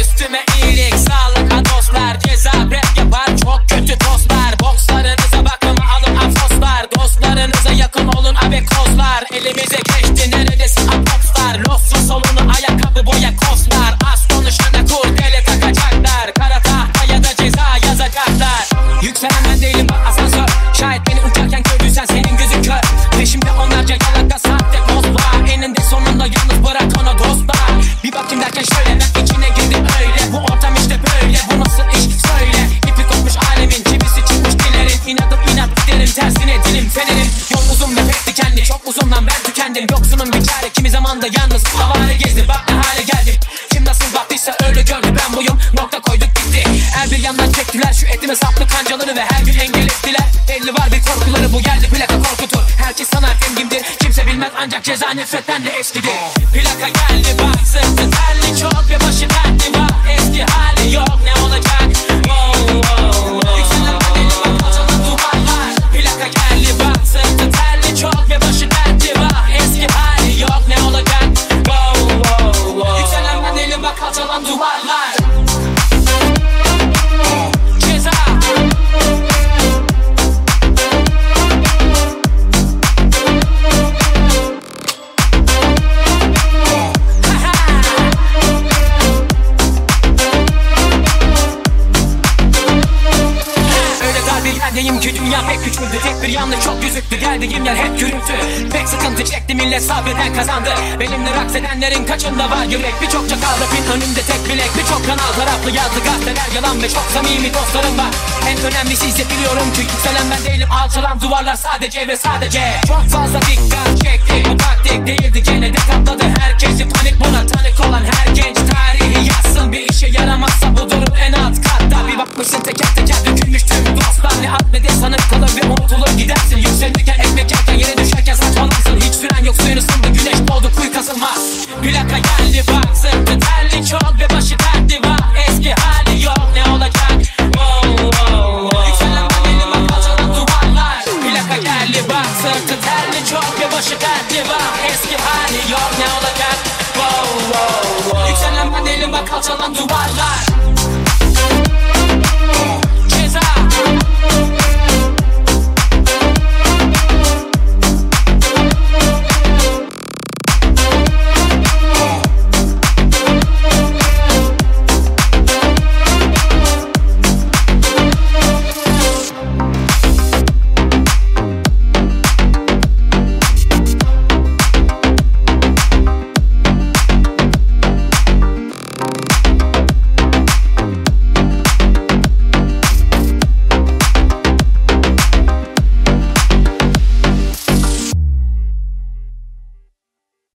üstüme tükendim Yoksunun bir çare. Kimi zaman da yalnız Havale gezdim bak ne hale geldim. Kim nasıl baktıysa öyle gördü ben buyum. Nokta koyduk bitti Her bir yandan çektiler şu etime saplı kancaları Ve her gün engel ettiler. Belli var bir korkuları bu geldi plaka korkutur. Herkes sanar engimdir kimse bilmez ancak ceza nefretten de eskidir. Plaka geldi yerdeyim ki dünya pek küçüldü Tek bir yanlış çok gözüktü geldiğim yer hep gürültü. Pek sıkıntı çekti millet sabreden kazandı. Benimle raks edenlerin kaçında var yürek. Birçok çakal rapin önünde tek bilek. Birçok kanal taraflı yazdı gazeteler yalan Ve çok samimi dostlarım var. En önemlisi ise biliyorum ki yükselen ben değilim. Alçalan duvarlar sadece ve sadece. Çok fazla dikkat çekti bu taktik değildi. Gene de katladı herkesi. Panik buna tanık olan her genç Tarihi yazsın. Bir işe yaramazsa bu durum en alt katta. Bir bakmışsın teker kalır ve unutulur gidersin. Yükselirken ekmek yerken yere düşerken saçmalarsın. Hiç süren yok suyun ısındı güneş doğdu kuyu kazılmaz Plaka geldi bak sırtı terli çok ve başı dertli var. Eski hali yok ne olacak? Wow, wow, wow. Yükselen bedeli bak alçalan duvarlar Plaka geldi bak sırtı terli çok ve başı dertli var. Eski hali yok ne olacak? Wow, wow, wow. Yükselen bedeli bak alçalan duvarlar